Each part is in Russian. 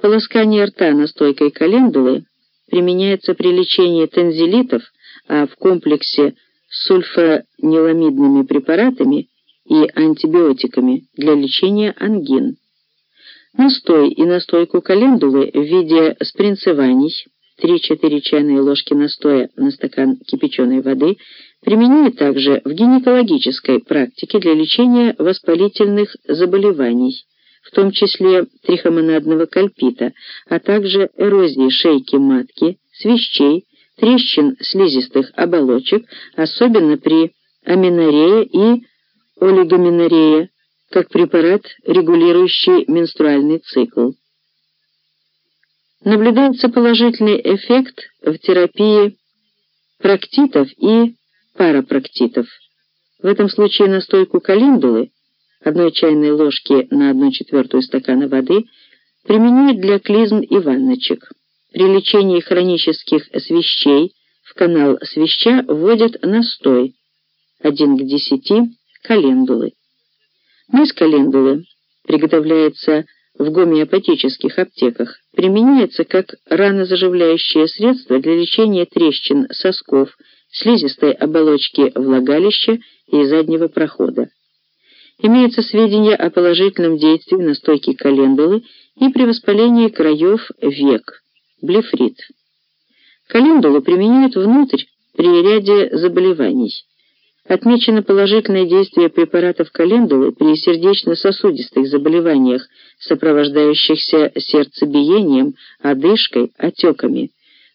Полоскание рта настойкой календулы применяется при лечении тензилитов, а в комплексе с сульфаниламидными препаратами и антибиотиками для лечения ангин. Настой и настойку календулы в виде спринцеваний 3-4 чайные ложки настоя на стакан кипяченой воды применяют также в гинекологической практике для лечения воспалительных заболеваний, в том числе трихомонадного кальпита, а также эрозии шейки матки, свищей, трещин слизистых оболочек, особенно при аминорее и олигоменорее, как препарат, регулирующий менструальный цикл. Наблюдается положительный эффект в терапии проктитов и парапроктитов. В этом случае настойку календулы, одной чайной ложки на 1 четвертую стакана воды, применяют для клизм и ванночек. При лечении хронических свищей в канал свища вводят настой 1 к 10 календулы. Мазь календулы приготовляется в гомеопатических аптеках, применяется как ранозаживляющее средство для лечения трещин сосков, слизистой оболочки влагалища и заднего прохода. Имеются сведения о положительном действии настойки календулы и при воспалении краев век, блефрит. Календулу применяют внутрь при ряде заболеваний. Отмечено положительное действие препаратов календулы при сердечно-сосудистых заболеваниях, сопровождающихся сердцебиением, одышкой, отеками,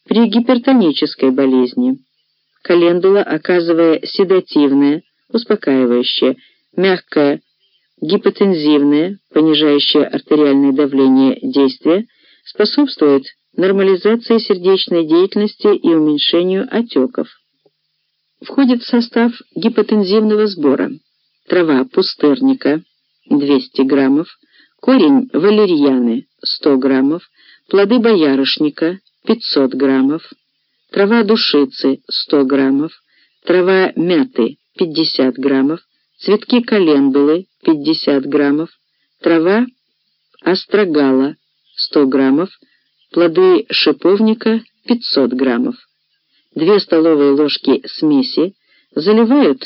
при гипертонической болезни. Календула, оказывая седативное, успокаивающее, мягкое, гипотензивное, понижающее артериальное давление действие, способствует нормализации сердечной деятельности и уменьшению отеков. Входит в состав гипотензивного сбора. Трава пустырника 200 граммов, корень валерьяны 100 граммов, плоды боярышника 500 граммов, трава душицы 100 граммов, трава мяты 50 граммов, цветки календулы 50 граммов, трава астрагала 100 граммов, плоды шиповника 500 граммов. 2 столовые ложки смеси заливают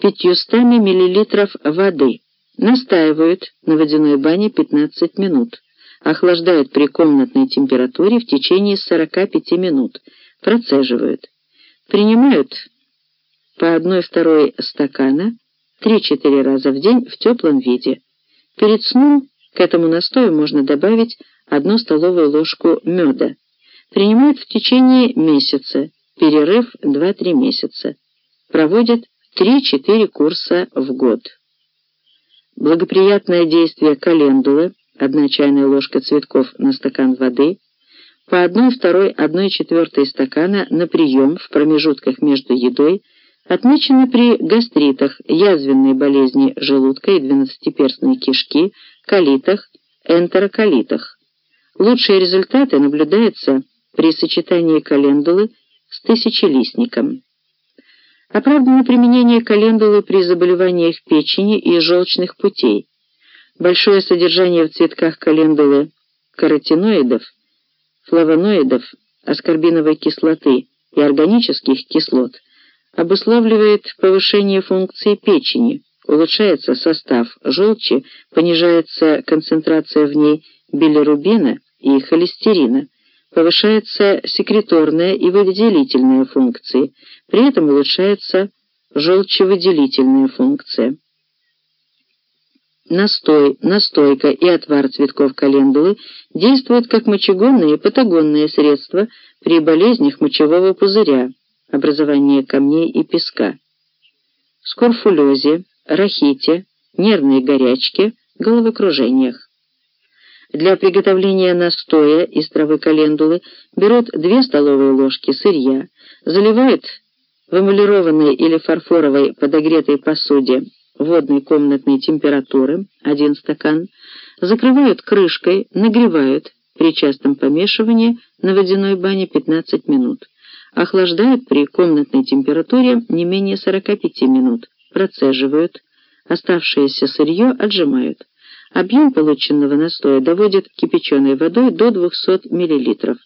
500 мл воды, настаивают на водяной бане 15 минут, охлаждают при комнатной температуре в течение 45 минут, процеживают. Принимают по 1-2 стакана 3-4 раза в день в теплом виде. Перед сном к этому настою можно добавить 1 столовую ложку меда. Принимают в течение месяца, перерыв 2-3 месяца. Проводят 3-4 курса в год. Благоприятное действие календулы, 1 чайная ложка цветков на стакан воды, по 1-2, 1-4 стакана на прием в промежутках между едой, отмечено при гастритах, язвенной болезни желудка и двенадцатиперстной кишки, колитах, энтероколитах. Лучшие результаты наблюдаются при сочетании календулы с тысячелистником. Оправдано применение календулы при заболеваниях печени и желчных путей. Большое содержание в цветках календулы каротиноидов, флавоноидов, аскорбиновой кислоты и органических кислот обуславливает повышение функции печени, улучшается состав желчи, понижается концентрация в ней билирубина и холестерина, повышается секреторная и выделительная функции, при этом улучшается желчевыделительная функция. Настой, настойка и отвар цветков календулы действуют как мочегонные и патагонные средства при болезнях мочевого пузыря, образовании камней и песка, скорфулезе, рахите, нервной горячке, головокружениях. Для приготовления настоя из травы календулы берут 2 столовые ложки сырья, заливают в эмалированной или фарфоровой подогретой посуде водной комнатной температуры 1 стакан, закрывают крышкой, нагревают при частом помешивании на водяной бане 15 минут, охлаждают при комнатной температуре не менее 45 минут, процеживают, оставшееся сырье отжимают. Объем полученного настоя доводят кипяченой водой до 200 мл.